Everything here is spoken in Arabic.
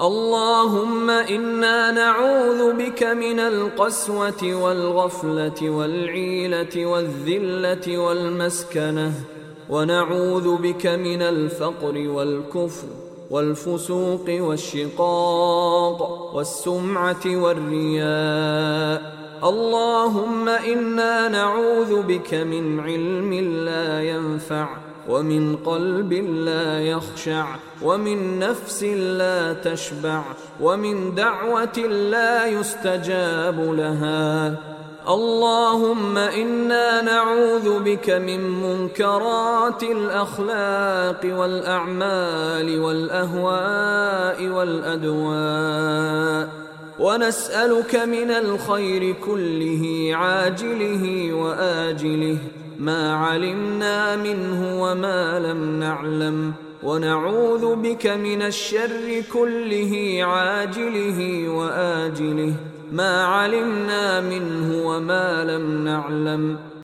اللهم إنا نعوذ بك من القسوة والغفلة والعيلة والذلة والمسكنة ونعوذ بك من الفقر والكفر والفسوق والشقاق والسمعة والرياء. اللهم إنا نعوذ بك من علم لا ينفع ومن قلب لا يخشع ومن نفس لا تشبع ومن دعوة لا يستجاب لها. اللهم إنا نعوذ بك من منكرات الأخلاق والأعمال والأهواء والأدواء. ونسألك من الخير كله عاجله وآجله. ما علمنا منه وما لم نعلم. ونعوذ بك من الشر كله عاجله وآجله. ما علمنا منه وما لم نعلم.